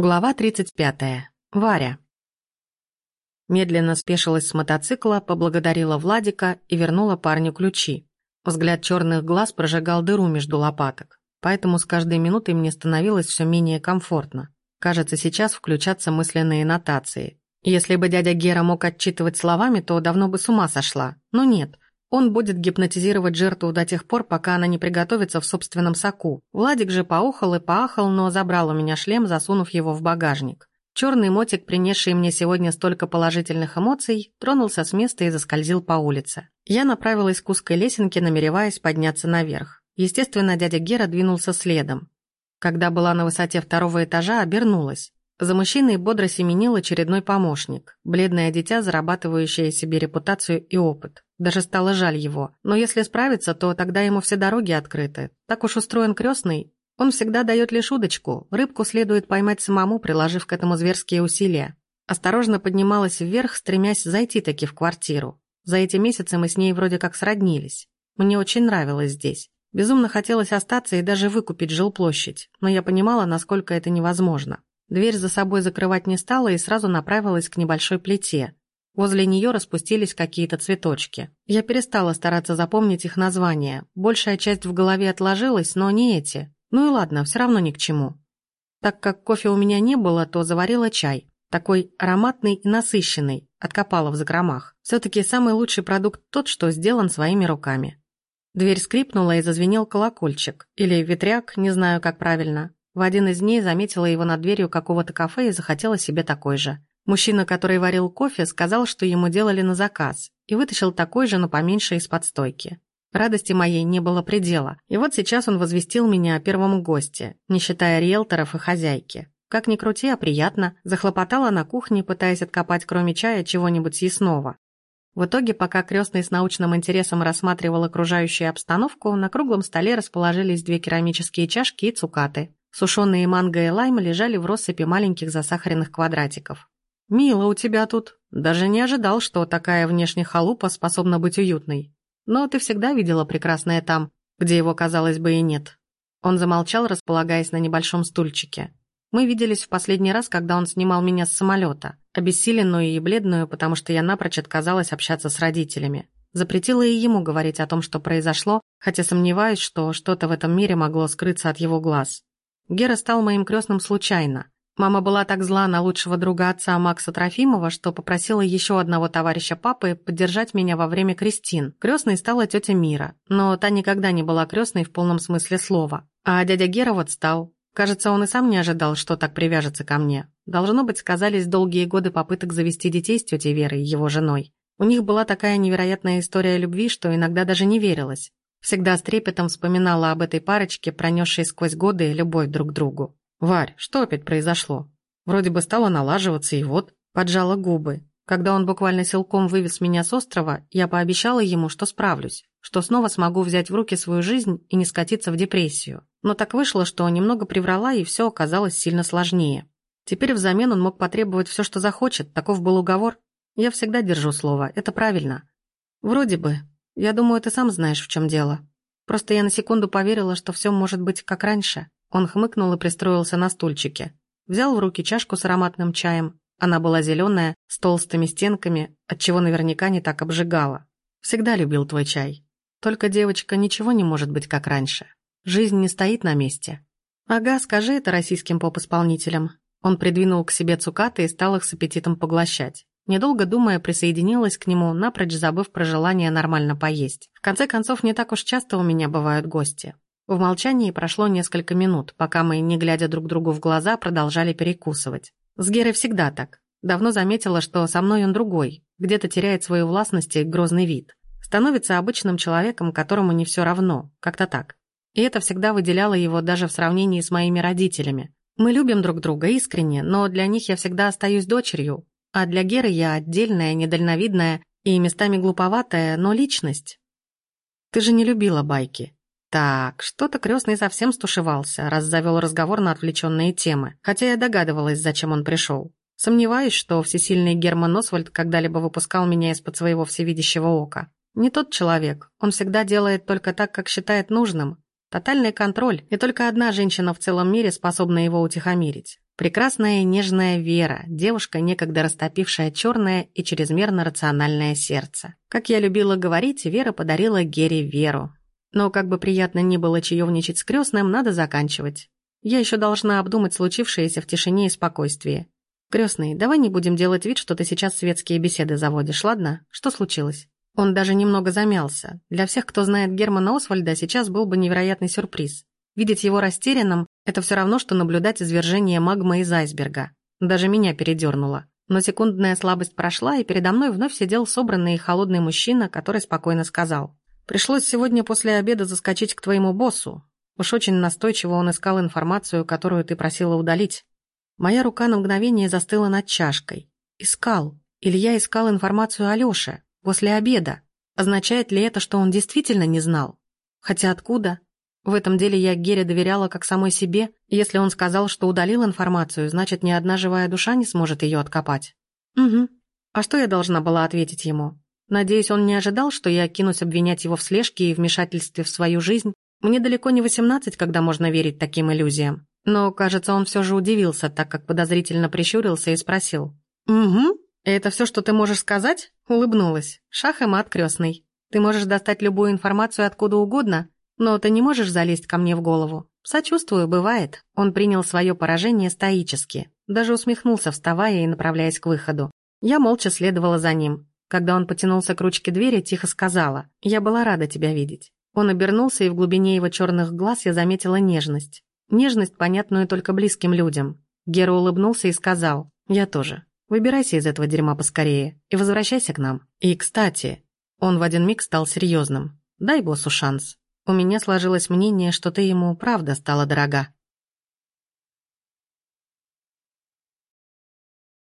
Глава 35. Варя. Медленно спешилась с мотоцикла, поблагодарила Владика и вернула парню ключи. Взгляд черных глаз прожигал дыру между лопаток, поэтому с каждой минутой мне становилось все менее комфортно. Кажется, сейчас включатся мысленные нотации. Если бы дядя Гера мог отчитывать словами, то давно бы с ума сошла. Но нет – он будет гипнотизировать жертву до тех пор, пока она не приготовится в собственном соку. Владик же поухал и поахал, но забрал у меня шлем, засунув его в багажник. Черный мотик, принесший мне сегодня столько положительных эмоций, тронулся с места и заскользил по улице. Я направилась к узкой лесенке, намереваясь подняться наверх. Естественно, дядя Гера двинулся следом. Когда была на высоте второго этажа, обернулась. За мужчиной бодро семенил очередной помощник, бледное дитя, зарабатывающее себе репутацию и опыт. Даже стало жаль его. Но если справиться, то тогда ему все дороги открыты. Так уж устроен крестный. Он всегда дает лишь удочку. Рыбку следует поймать самому, приложив к этому зверские усилия. Осторожно поднималась вверх, стремясь зайти таки в квартиру. За эти месяцы мы с ней вроде как сроднились. Мне очень нравилось здесь. Безумно хотелось остаться и даже выкупить жилплощадь, но я понимала, насколько это невозможно. Дверь за собой закрывать не стала и сразу направилась к небольшой плите, Возле нее распустились какие-то цветочки. Я перестала стараться запомнить их названия. Большая часть в голове отложилась, но не эти. Ну и ладно, все равно ни к чему. Так как кофе у меня не было, то заварила чай. Такой ароматный и насыщенный, откопала в закромах. Все-таки самый лучший продукт тот, что сделан своими руками. Дверь скрипнула и зазвенел колокольчик. Или ветряк, не знаю, как правильно. В один из дней заметила его над дверью какого-то кафе и захотела себе такой же. Мужчина, который варил кофе, сказал, что ему делали на заказ, и вытащил такой же, но поменьше из-под стойки. Радости моей не было предела, и вот сейчас он возвестил меня о первом госте, не считая риэлторов и хозяйки. Как ни крути, а приятно, захлопотала на кухне, пытаясь откопать кроме чая чего-нибудь съестного. В итоге, пока крестный с научным интересом рассматривал окружающую обстановку, на круглом столе расположились две керамические чашки и цукаты. Сушеные манго и лайм лежали в россыпи маленьких засахаренных квадратиков. «Мило у тебя тут. Даже не ожидал, что такая внешне халупа способна быть уютной. Но ты всегда видела прекрасное там, где его, казалось бы, и нет». Он замолчал, располагаясь на небольшом стульчике. Мы виделись в последний раз, когда он снимал меня с самолета, обессиленную и бледную, потому что я напрочь отказалась общаться с родителями. Запретила и ему говорить о том, что произошло, хотя сомневаюсь, что что-то в этом мире могло скрыться от его глаз. Гера стал моим крестным случайно. Мама была так зла на лучшего друга отца Макса Трофимова, что попросила еще одного товарища папы поддержать меня во время крестин. Крестной стала тетя Мира, но та никогда не была крестной в полном смысле слова. А дядя Гера вот стал. Кажется, он и сам не ожидал, что так привяжется ко мне. Должно быть, сказались долгие годы попыток завести детей с тетей Верой, его женой. У них была такая невероятная история любви, что иногда даже не верилось. Всегда с трепетом вспоминала об этой парочке, пронесшей сквозь годы любовь друг к другу. «Варь, что опять произошло? Вроде бы стало налаживаться, и вот...» Поджала губы. Когда он буквально силком вывез меня с острова, я пообещала ему, что справлюсь, что снова смогу взять в руки свою жизнь и не скатиться в депрессию. Но так вышло, что немного приврала, и все оказалось сильно сложнее. Теперь взамен он мог потребовать все, что захочет, таков был уговор. Я всегда держу слово, это правильно. Вроде бы. Я думаю, ты сам знаешь, в чем дело. Просто я на секунду поверила, что все может быть как раньше. Он хмыкнул и пристроился на стульчике. Взял в руки чашку с ароматным чаем. Она была зеленая, с толстыми стенками, отчего наверняка не так обжигала. Всегда любил твой чай. Только, девочка, ничего не может быть как раньше. Жизнь не стоит на месте. Ага, скажи это российским поп-исполнителям. Он придвинул к себе цукаты и стал их с аппетитом поглощать. Недолго думая, присоединилась к нему, напрочь забыв про желание нормально поесть. В конце концов, не так уж часто у меня бывают гости. В молчании прошло несколько минут, пока мы, не глядя друг другу в глаза, продолжали перекусывать. С Герой всегда так. Давно заметила, что со мной он другой, где-то теряет свою властность и грозный вид. Становится обычным человеком, которому не все равно, как-то так. И это всегда выделяло его даже в сравнении с моими родителями. Мы любим друг друга искренне, но для них я всегда остаюсь дочерью, а для Геры я отдельная, недальновидная и местами глуповатая, но личность. Ты же не любила байки. Так, что-то крестный совсем стушевался, раз завел разговор на отвлеченные темы, хотя я догадывалась, зачем он пришел. Сомневаюсь, что всесильный Герман Освальд когда-либо выпускал меня из-под своего всевидящего ока. Не тот человек, он всегда делает только так, как считает нужным. Тотальный контроль, и только одна женщина в целом мире способна его утихомирить. Прекрасная и нежная Вера, девушка, некогда растопившая черное и чрезмерно рациональное сердце. Как я любила говорить, Вера подарила Гере Веру. Но как бы приятно ни было чаевничать с крестным, надо заканчивать. Я еще должна обдумать случившееся в тишине и спокойствии. Крестный, давай не будем делать вид, что ты сейчас светские беседы заводишь, ладно? Что случилось? Он даже немного замялся. Для всех, кто знает Германа Освальда, сейчас был бы невероятный сюрприз. Видеть его растерянным – это все равно, что наблюдать извержение магмы из айсберга. Даже меня передернуло. Но секундная слабость прошла, и передо мной вновь сидел собранный и холодный мужчина, который спокойно сказал. «Пришлось сегодня после обеда заскочить к твоему боссу. Уж очень настойчиво он искал информацию, которую ты просила удалить. Моя рука на мгновение застыла над чашкой. Искал. Или я искал информацию о Лёше. После обеда. Означает ли это, что он действительно не знал? Хотя откуда? В этом деле я Гере доверяла как самой себе. Если он сказал, что удалил информацию, значит, ни одна живая душа не сможет ее откопать. Угу. А что я должна была ответить ему? Надеюсь, он не ожидал, что я кинусь обвинять его в слежке и вмешательстве в свою жизнь. Мне далеко не восемнадцать, когда можно верить таким иллюзиям. Но, кажется, он все же удивился, так как подозрительно прищурился и спросил. «Угу. «Это все, что ты можешь сказать?» Улыбнулась. «Шах и мат крестный. Ты можешь достать любую информацию откуда угодно, но ты не можешь залезть ко мне в голову. Сочувствую, бывает». Он принял свое поражение стоически. Даже усмехнулся, вставая и направляясь к выходу. Я молча следовала за ним. Когда он потянулся к ручке двери, тихо сказала. «Я была рада тебя видеть». Он обернулся, и в глубине его черных глаз я заметила нежность. Нежность, понятную только близким людям. Гера улыбнулся и сказал. «Я тоже». Выбирайся из этого дерьма поскорее и возвращайся к нам. И, кстати, он в один миг стал серьезным. Дай боссу шанс. У меня сложилось мнение, что ты ему правда стала дорога.